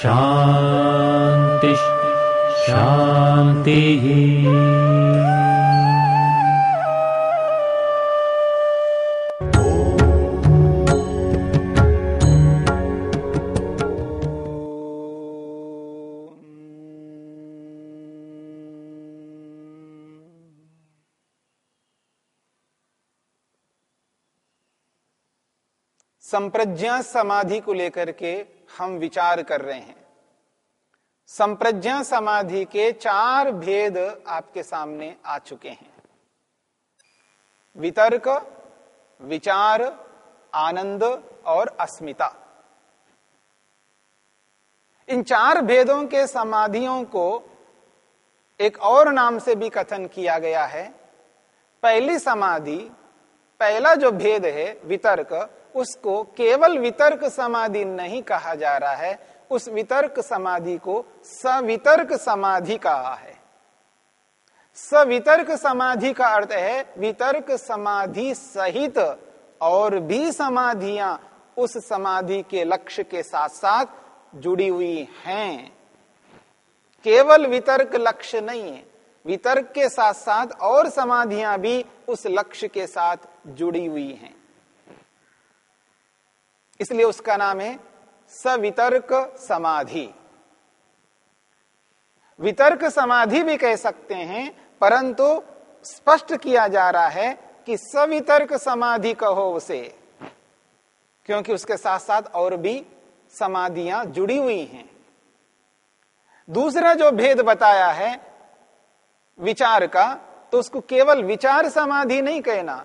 शान्तिः शान्तिः संप्रज्ञा समाधि को लेकर के हम विचार कर रहे हैं। संप्रज्ञा समाधि के चार भेद आपके सामने आ चुके हैं। वितर्क, विचार, आनंद और अस्मिता। इन चार भेदों के समाधियों को एक और नाम से भी कथन किया गया है। पहली समाधि, पहला जो भेद है, वितर्क उसको केवल वितर्क समाधि नहीं कहा जा रहा है, उस वितर्क समाधि को सवितर्क समाधि कहा है। सवितर्क समाधि का अर्थ है वितर्क समाधि सहित और भी समाधियाँ उस समाधि के लक्ष्य के साथ साथ जुड़ी हुई हैं। केवल वितर्क लक्ष्य नहीं है, वितर्क के साथ साथ और समाधियाँ भी उस लक्ष्य के साथ जुड़ी हुई हैं। इसलिए उसका नाम है सवितर्क समाधि। वितर्क समाधि भी कह सकते हैं, परंतु स्पष्ट किया जा रहा है कि सवितर्क समाधि कहो उसे, क्योंकि उसके साथ साथ और भी समाधियाँ जुड़ी हुई हैं। दूसरा जो भेद बताया है, विचार का तो उसको केवल विचार समाधि नहीं कहना,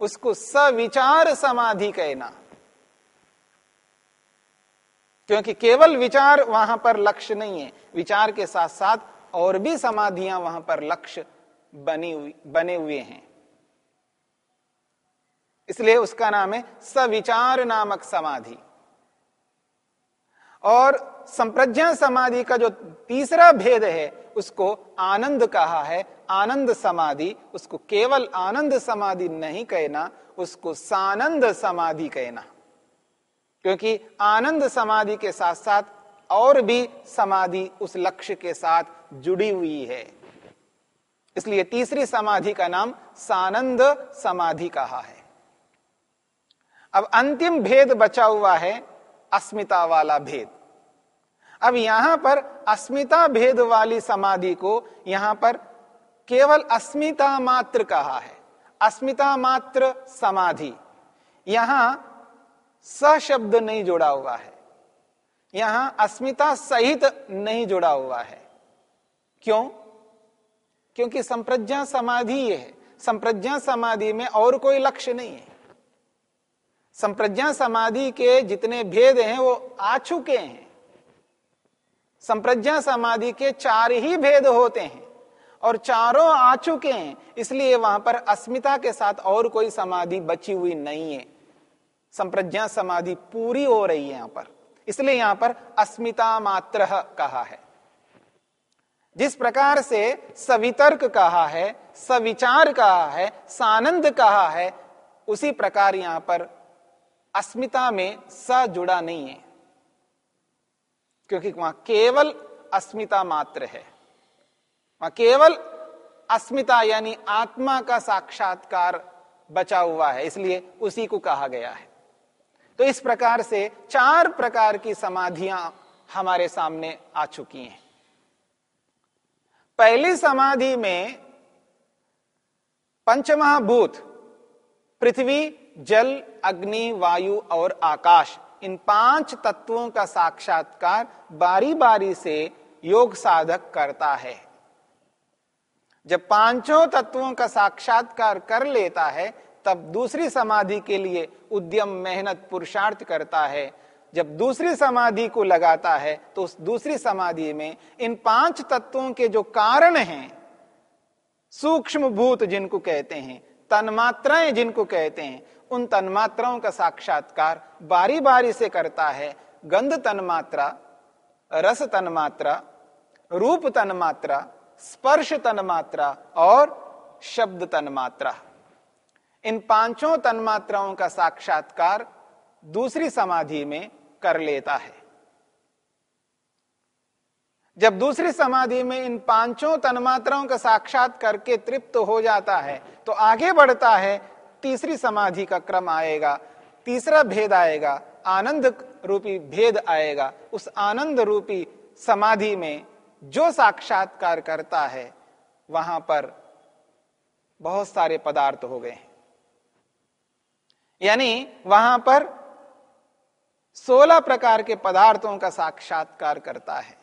उसको सविचार समाधि कहना। क्योंकि केवल विचार वहाँ पर लक्ष्य नहीं है। विचार के साथ साथ और भी समाधियाँ वहाँ पर लक्ष्य बनी हुई, बने हुए हैं। इसलिए उसका नाम है सविचार नामक समाधि। और संप्रज्ञा समाधि का जो तीसरा भेद है, उसको आनंद कहा है। आनंद समाधि, उसको केवल आनंद समाधि नहीं कहना, उसको सानंद समाधि कहना। क्योंकि आनंद समाधि के साथ साथ और भी समाधि उस लक्ष्य के साथ जुड़ी हुई है। इसलिए तीसरी समाधि का नाम सानंद समाधि कहा है। अब अंतिम भेद बचा हुआ है अस्मिता वाला भेद। अब यहाँ पर अस्मिता भेद वाली समाधि को यहाँ पर केवल अस्मिता मात्र कहा है। अस्मिता मात्र समाधि। यहाँ स शब्द नहीं जुड़ा हुआ है। यहाँ अस्मिता सहित नहीं जुड़ा हुआ है। क्यों? क्योंकि संप्रज्ञा समाधि है। संप्रज्ञा समाधि में और कोई लक्ष्य नहीं है। संप्रज्ञा समाधि के जितने भेद हैं, वो आ चुके हैं। संप्रज्ञा समाधि के चार ही भेद होते हैं और चारों आ चुके हैं। इसलिए वहाँ पर अस्मिता के साथ और कोई समाधि बची हुई नहीं है। संप्रज्ञा समाधि पूरी हो रही है यहाँ पर। इसलिए यहाँ पर अस्मिता मात्र कहा है। जिस प्रकार से सवितर्क कहा है, सविचार कहा है, सानंद कहा है, उसी प्रकार यहाँ पर अस्मिता में स जुड़ा नहीं है। क्योंकि वहाँ केवल अस्मिता मात्र है। वहाँ केवल अस्मिता यानी आत्मा का साक्षात्कार बचा हुआ है, इसलिए उसी को कहा गया है। तो इस प्रकार से चार प्रकार की समाधियाँ हमारे सामने आ चुकी हैं। पहली समाधि में पंचमहाभूत पृथ्वी, जल, अग्नि, वायु और आकाश, इन पाँच तत्वों का साक्षात्कार बारी बारी से योग साधक करता है। जब पाँचों तत्वों का साक्षात्कार कर लेता है तब दूसरी समाधि के लिए उद्यम, मेहनत, पुरुषार्थ करता है। जब दूसरी समाधि को लगाता है तो उस दूसरी समाधि में इन पाँच तत्वों के जो कारण हैं सूक्ष्म भूत जिनको कहते हैं, तन्मात्राएँ जिनको कहते हैं, उन तन्मात्राओं का साक्षात्कार बारी बारी से करता है। गंध तन्मात्रा, रस तन्मात्रा, रूप तन्मात्रा, स्पर्श तन्मात्रा और शब्द तन्मात्रा। इन पाँचों तन्मात्राओं का साक्षात्कार दूसरी समाधि में कर लेता है। जब दूसरी समाधि में इन पाँचों तन्मात्राओं का साक्षात करके तृप्त हो जाता है तो आगे बढ़ता है, तीसरी समाधि का क्रम आएगा, तीसरा भेद आएगा, आनंद रूपी भेद आएगा। उस आनंद रूपी समाधि में जो साक्षात्कार करता है, वहाँ पर बहुत सारे पदार्थ हो गए यानी वहाँ पर सोलह प्रकार के पदार्थों का साक्षात्कार करता है।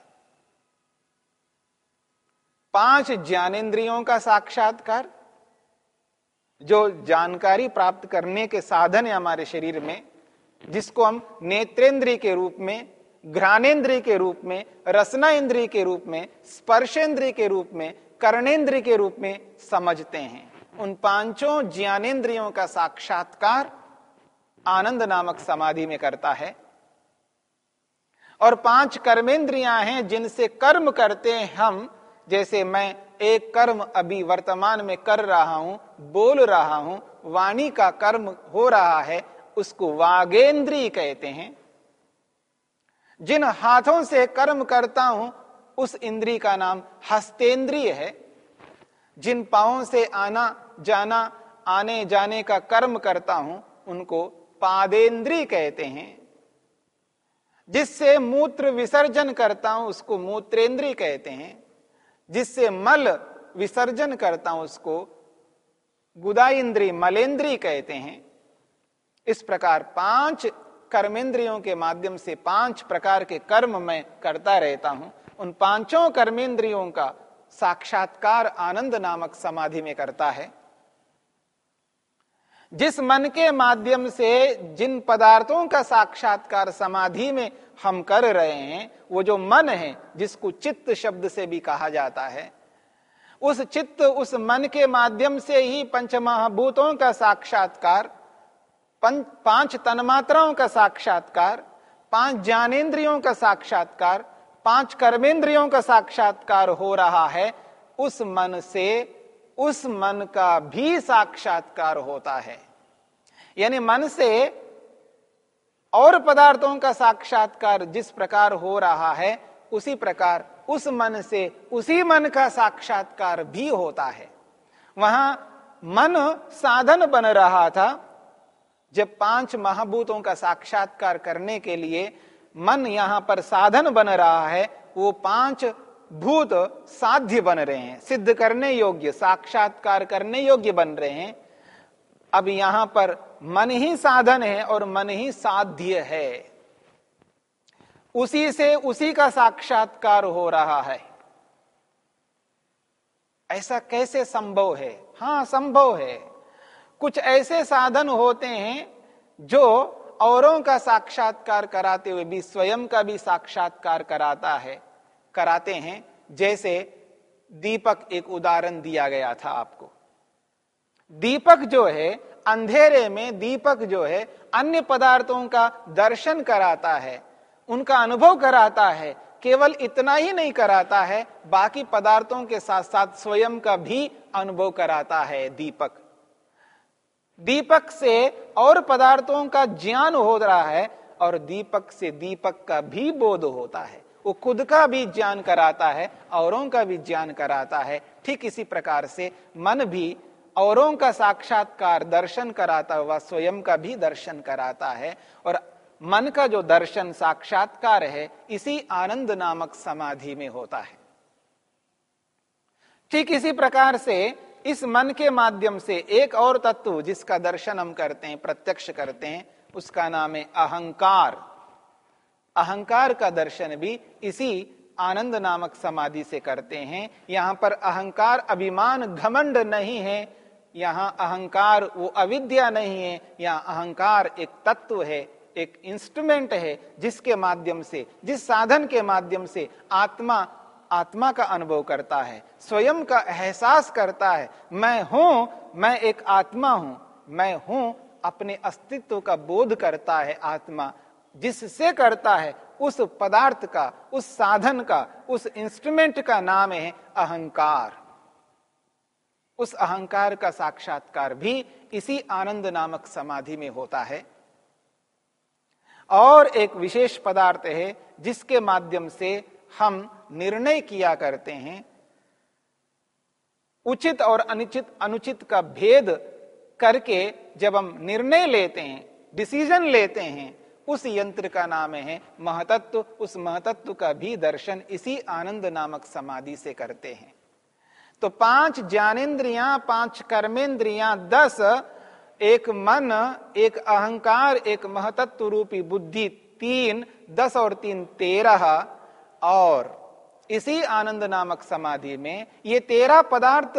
पाँच ज्ञानेन्द्रियों का साक्षात्कार, जो जानकारी प्राप्त करने के साधन है हमारे शरीर में, जिसको हम नेत्रेंद्रिय के रूप में घ्राणेन्द्रिय के रूप में रसना इंद्रिय के रूप में स्पर्शेंद्रिय के रूप में कर्णेन्द्रिय के रूप में समझते हैं। उन पाँचों ज्ञानेन्द्रियों का साक्षात्कार आनंद नामक समाधि में करता है। और पाँच कर्मेंद्रियाँ हैं जिनसे कर्म करते हैं हम। जैसे मैं एक कर्म अभी वर्तमान में कर रहा हूँ, बोल रहा हूँ, वाणी का कर्म हो रहा है, उसको वागेंद्री कहते हैं। जिन हाथों से कर्म करता हूँ, उस इंद्री का नाम हस्तेंद्रिय है। जिन पाओं से आना जाना, आने जाने का कर्म करता हूँ, उनको पादेंद्री कहते हैं। जिससे मूत्र विसर्जन करता हूँ, उसको मूत्रेंद्री कहते हैं। जिससे मल विसर्जन करता हूँ, उसको गुदाइंद्री मलेंद्री कहते हैं। इस प्रकार पाँच कर्मेंद्रियों के माध्यम से पाँच प्रकार के कर्म मैं करता रहता हूँ। उन पाँचों कर्मेंद्रियों का साक्षात्कार आनंद नामक समाधि में करता है। जिस मन के माध्यम से जिन पदार्थों का साक्षात्कार समाधि में हम कर रहे हैं, वो जो मन है, जिसको चित्त शब्द से भी कहा जाता है, उस चित्त, उस मन के माध्यम से ही पंच महाभूतों का साक्षात्कार पाँच तन्मात्राओं का साक्षात्कार, पाँच ज्ञानेन्द्रियों का साक्षात्कार, पाँच कर्मेंद्रियों का साक्षात्कार हो रहा है, उस मन से उस मन का भी साक्षात्कार होता है। यानी मन से और पदार्थों का साक्षात्कार जिस प्रकार हो रहा है, उसी प्रकार उस मन से उसी मन का साक्षात्कार भी होता है। वहाँ मन साधन बन रहा था। जब पाँच महाभूतों का साक्षात्कार करने के लिए मन यहाँ पर साधन बन रहा है, वो पाँच भूत साध्य बन रहे हैं, सिद्ध करने योग्य, साक्षात्कार करने योग्य बन रहे हैं। अब यहाँ पर मन ही साधन है और मन ही साध्य है। उसी से उसी का साक्षात्कार हो रहा है। ऐसा कैसे संभव है? हाँ, संभव है। कुछ ऐसे साधन होते हैं जो औरों का साक्षात्कार कराते हुए भी, स्वयं का भी साक्षात्कार कराता है। कराते हैं, जैसे दीपक एक उदाहरण दिया गया था आपको। दीपक जो है, अंधेरे में दीपक जो है, अन्य पदार्थों का दर्शन कराता है, उनका अनुभव कराता है, केवल इतना ही नहीं कराता है, बाकी पदार्थों के साथ साथ स्वयं का भी अनुभव कराता है दीपक। दीपक से और पदार्थों का ज्ञान हो रहा है, और दीपक से दीपक का भी बोध होता है। वो खुद का भी ज्ञान कराता है, औरों का भी ज्ञान कराता है। ठीक इसी प्रकार से मन भी औरों का साक्षात्कार दर्शन कराता हुआ स्वयं का भी दर्शन कराता है और मन का जो दर्शन साक्षात्कार है, इसी आनंद नामक समाधि में होता है। ठीक इसी प्रकार से इस मन के माध्यम से एक और तत्व जिसका दर्शन हम करते हैं, प्रत्यक्ष करते हैं, उसका नाम है अहंकार। अहंकार का दर्शन भी इसी आनंद नामक समाधि से करते हैं। यहाँ पर अहंकार अभिमान घमंड नहीं है, यहाँ अहंकार वो अविद्या नहीं है, यहाँ अहंकार एक तत्व है, एक इंस्ट्रूमेंट है, जिसके माध्यम से, जिस साधन के माध्यम से आत्मा आत्मा का अनुभव करता है, स्वयं का एहसास करता है, मैं हूँ, मैं एक आत्मा हूँ, मैं हूँ, अपने अस्तित्व का बोध करता है आत्मा। जिससे करता है, उस पदार्थ का, उस साधन का, उस इंस्ट्रूमेंट का नाम है अहंकार। उस अहंकार का साक्षात्कार भी इसी आनंद नामक समाधि में होता है। और एक विशेष पदार्थ है, जिसके माध्यम से हम निर्णय किया करते हैं। उचित और अनुचित अनुचित का भेद करके जब हम निर्णय लेते हैं डिसीज़न लेते हैं उस यंत्र का नाम है महतत्व। उस महतत्व का भी दर्शन इसी आनंद नामक समाधि से करते हैं। तो पाँच ज्ञानेन्द्रिया, पाँच कर्मेंद्रिया दस, एक मन, एक अहंकार, एक महतत्व रूपी बुद्धि, तीन, दस और तीन तेरह, और इसी आनंद नामक समाधि में ये तेरह पदार्थ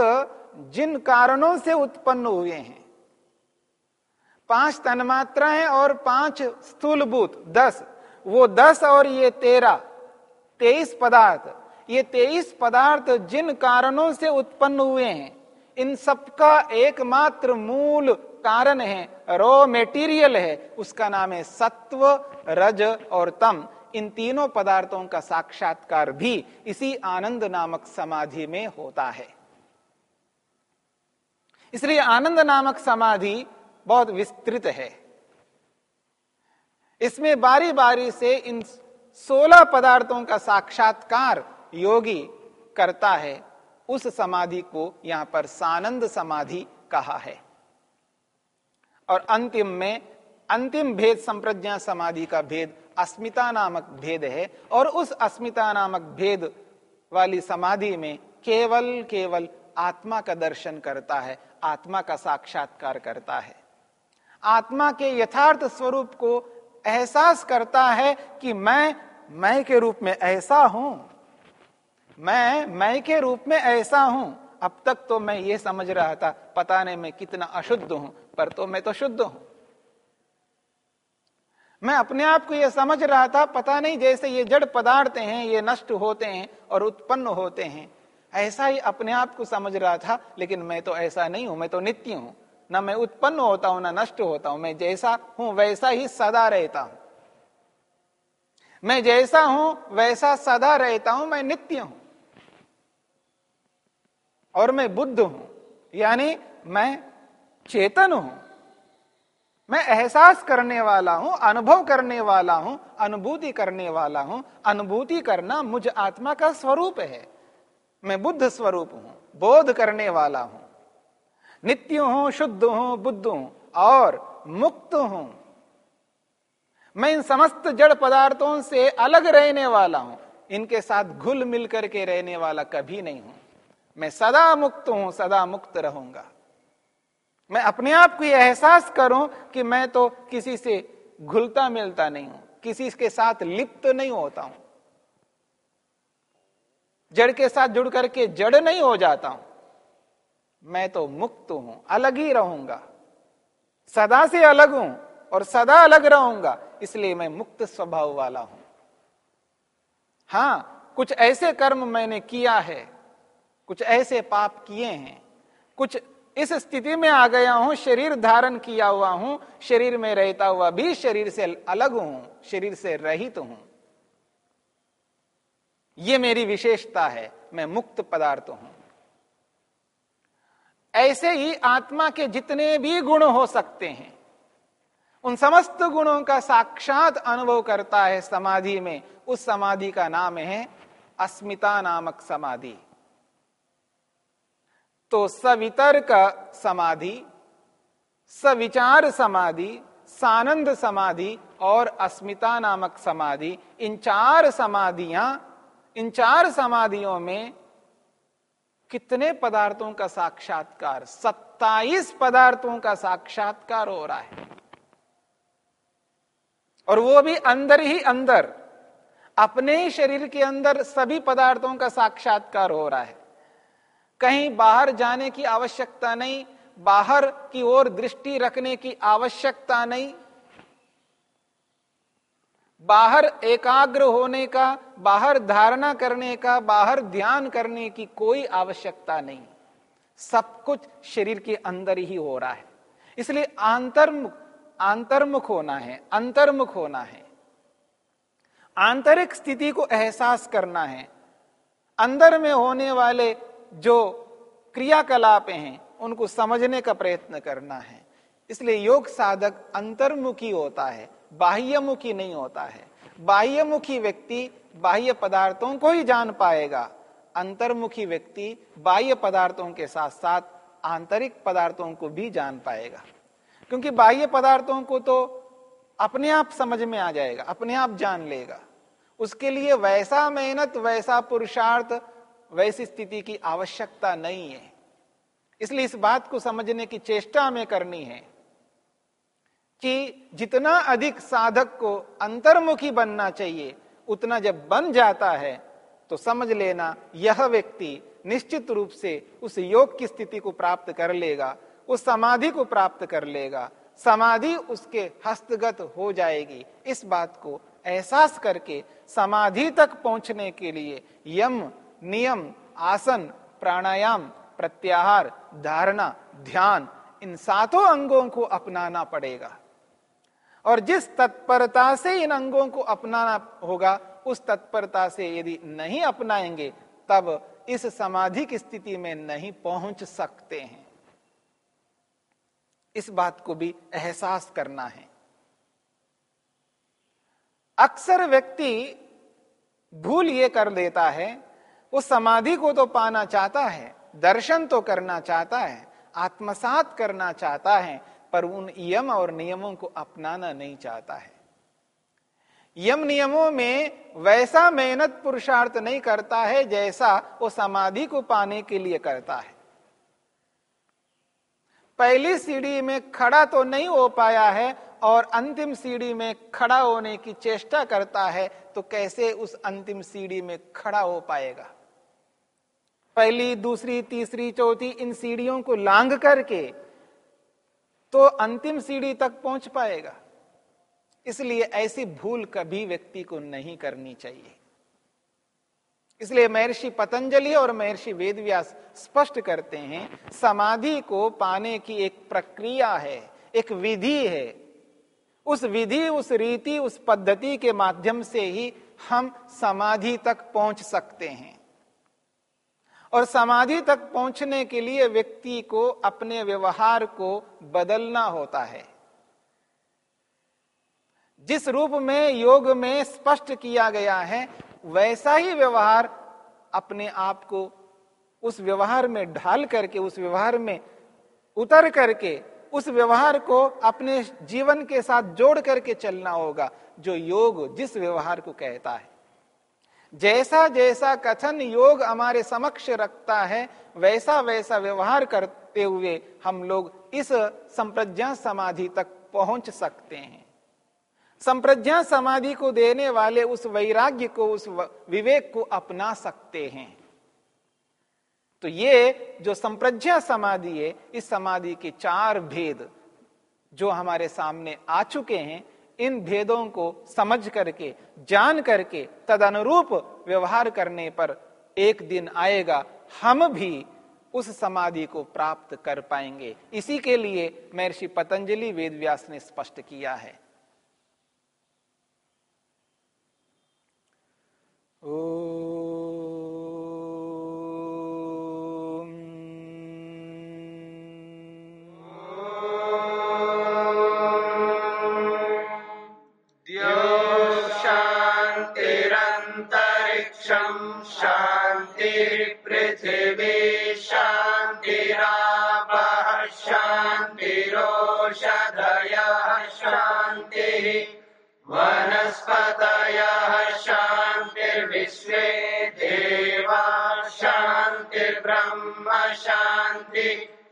जिन कारणों से उत्पन्न हुए हैं पाँच तन्मात्राएँ और पाँच स्थूलभूत, दस। वो दस और ये तेरह, तेईस पदार्थ। ये तेईस पदार्थ जिन कारणों से उत्पन्न हुए हैं, इन सबका एकमात्र मूल कारण है रॉ मेटीरियल है। उसका नाम है सत्व, रज और तम। इन तीनों पदार्थों का साक्षात्कार भी इसी आनंद नामक समाधि में होता है। इसलिए आनंद नामक समाधि बहुत विस्तृत है। इसमें बारी बारी से इन सोलह पदार्थों का साक्षात्कार योगी करता है। उस समाधि को यहाँ पर सानंद समाधि कहा है। और अंतिम में अंतिम भेद संप्रज्ञा समाधि का भेद अस्मिता नामक भेद है और उस अस्मिता नामक भेद वाली समाधि में केवल केवल आत्मा का दर्शन करता है, आत्मा का साक्षात्कार करता है। आत्मा के यथार्थ स्वरूप को एहसास करता है कि मैं मैं के रूप में ऐसा हूँ। मैं मैं के रूप में ऐसा हूँ। अब तक तो मैं ये समझ रहा था, पता नहीं मैं कितना अशुद्ध हूँ, पर तो मैं तो शुद्ध हूँ। मैं अपने आप को यह समझ रहा था, पता नहीं जैसे ये जड़ पदार्थ हैं, ये नष्ट होते हैं और उत्पन्न होते हैं। ऐसा ही अपने आप को समझ रहा था, लेकिन मैं तो ऐसा नहीं हूँ, मैं तो नित्य हूँ। ना मैं उत्पन्न होता हूँ, ना नष्ट होता हूँ। मैं जैसा हूँ, वैसा ही सदा रहता हूँ। मैं जैसा हूँ, वैसा सदा रहता हूँ, मैं नित्य हूँ। और मैं बुद्ध हूँ, यानी मैं चेतन हूँ। मैं एहसास करने वाला हूँ, अनुभव करने वाला हूँ, अनुभूति करने वाला हूँ। अनुभूति करना मुझ आत्मा का स्वरूप है। मैं बुद्ध स्वरूप हूँ, बोध करने वाला हूँ। नित्य हूँ, शुद्ध हूँ, बुद्ध हूँ और मुक्त हूँ। मैं इन समस्त जड़ पदार्थों से अलग रहने वाला हूँ। इनके साथ घुल मिल करके रहने वाला कभी नहीं हूँ। मैं सदा मुक्त हूँ, सदा मुक्त रहूँगा। मैं अपने आप को यह एहसास करूँ कि मैं तो किसी से घुलता मिलता नहीं हूँ, किसी के साथ लिप्त तो नहीं होता हूँ। जड़ के साथ जुड़ करके जड़ नहीं हो जाता हूँ। मैं तो मुक्त हूँ, अलग ही रहूँगा। सदा से अलग हूँ और सदा अलग रहूँगा, इसलिए मैं मुक्त स्वभाव वाला हूँ। हाँ, कुछ ऐसे कर्म मैंने किया है, कुछ ऐसे पाप किए हैं, कुछ इस स्थिति में आ गया हूँ, शरीर धारण किया हुआ हूँ, शरीर में रहता हुआ भी शरीर से अलग हूँ, शरीर से रहित हूँ। यह मेरी विशेषता है, मैं मुक्त पदार्थ हूँ। ऐसे ही आत्मा के जितने भी गुण हो सकते हैं, उन समस्त गुणों का साक्षात अनुभव करता है समाधि में। उस समाधि का नाम है अस्मिता नामक समाधि। तो सवितर्क समाधि, सविचार समाधि, सानंद समाधि और अस्मिता नामक समाधि, इन चार समाधियाँ, इन चार समाधियों में कितने पदार्थों का साक्षात्कार? सत्ताईस पदार्थों का साक्षात्कार हो रहा है। और वो भी अंदर ही अंदर। अपने ही शरीर के अंदर सभी पदार्थों का साक्षात्कार हो रहा है। कहीं बाहर जाने की आवश्यकता नहीं, बाहर की ओर दृष्टि रखने की आवश्यकता नहीं बाहर एकाग्र होने का, बाहर धारणा करने का, बाहर ध्यान करने की कोई आवश्यकता नहीं। सब कुछ शरीर के अंदर ही हो रहा है। इसलिए आंतर्मुख आंतर्मुख होना है, अंतर्मुख होना है। आंतरिक स्थिति को एहसास करना है। अंदर में होने वाले जो क्रियाकलाप हैं, उनको समझने का प्रयत्न करना है। इसलिए योग साधक अंतर्मुखी होता है। बाह्यमुखी नहीं होता है। बाह्यमुखी व्यक्ति बाह्य पदार्थों को ही जान पाएगा। अंतर्मुखी व्यक्ति बाह्य पदार्थों के साथ साथ आंतरिक पदार्थों को भी जान पाएगा। क्योंकि बाह्य पदार्थों को तो अपने आप समझ में आ जाएगा, अपने आप जान लेगा। उसके लिए वैसा मेहनत, वैसा पुरुषार्थ, वैसी स्थिति की आवश्यकता नहीं है। इसलिए इस बात को समझने की चेष्टा हमें करनी है। कि जितना अधिक साधक को अंतर्मुखी बनना चाहिए, उतना जब बन जाता है तो समझ लेना यह व्यक्ति निश्चित रूप से उस योग की स्थिति को प्राप्त कर लेगा, उस समाधि को प्राप्त कर लेगा। समाधि उसके हस्तगत हो जाएगी। इस बात को एहसास करके समाधि तक पहुँचने के लिए यम, नियम, आसन, प्राणायाम, प्रत्याहार, धारणा, ध्यान, इन सातों अंगों को अपनाना पड़ेगा। और जिस तत्परता से इन अंगों को अपनाना होगा, उस तत्परता से यदि नहीं अपनाएँगे, तब इस समाधि की स्थिति में नहीं पहुँच सकते हैं। इस बात को भी एहसास करना है। अक्सर व्यक्ति भूल ये कर देता है, वो समाधि को तो पाना चाहता है, दर्शन तो करना चाहता है, आत्मसात करना चाहता है पर उन यम और नियमों को अपनाना नहीं चाहता है। यम नियमों में वैसा मेहनत पुरुषार्थ नहीं करता है जैसा वो समाधि को पाने के लिए करता है। पहली सीढ़ी में खड़ा तो नहीं हो पाया है और अंतिम सीढ़ी में खड़ा होने की चेष्टा करता है तो कैसे उस अंतिम सीढ़ी में खड़ा हो पाएगा? पहली, दूसरी, तीसरी, चौथी, इन सीढ़ियों को लांग करके तो अंतिम सीढ़ी तक पहुँच पाएगा। इसलिए ऐसी भूल कभी व्यक्ति को नहीं करनी चाहिए। इसलिए महर्षि पतंजलि और महर्षि वेदव्यास स्पष्ट करते हैं, समाधि को पाने की एक प्रक्रिया है, एक विधि है। उस विधि, उस रीति, उस पद्धति के माध्यम से ही हम समाधि तक पहुँच सकते हैं। और समाधि तक पहुँचने के लिए व्यक्ति को अपने व्यवहार को बदलना होता है। जिस रूप में योग में स्पष्ट किया गया है, वैसा ही व्यवहार अपने आप को उस व्यवहार में ढाल करके, उस व्यवहार में उतर करके, उस व्यवहार को अपने जीवन के साथ जोड़ करके चलना होगा, जो योग जिस व्यवहार को कहता है। जैसा जैसा कथन योग हमारे समक्ष रखता है, वैसा वैसा व्यवहार करते हुए हम लोग इस संप्रज्ञा समाधि तक पहुँच सकते हैं। संप्रज्ञा समाधि को देने वाले उस वैराग्य को, उस विवेक को अपना सकते हैं। तो ये जो संप्रज्ञा समाधि है, इस समाधि के चार भेद जो हमारे सामने आ चुके हैं इन भेदों को समझ करके, जान करके तद अनुरूप व्यवहार करने पर एक दिन आएगा, हम भी उस समाधि को प्राप्त कर पाएँगे। इसी के लिए महर्षि पतंजलि वेदव्यास ने स्पष्ट किया है। ओ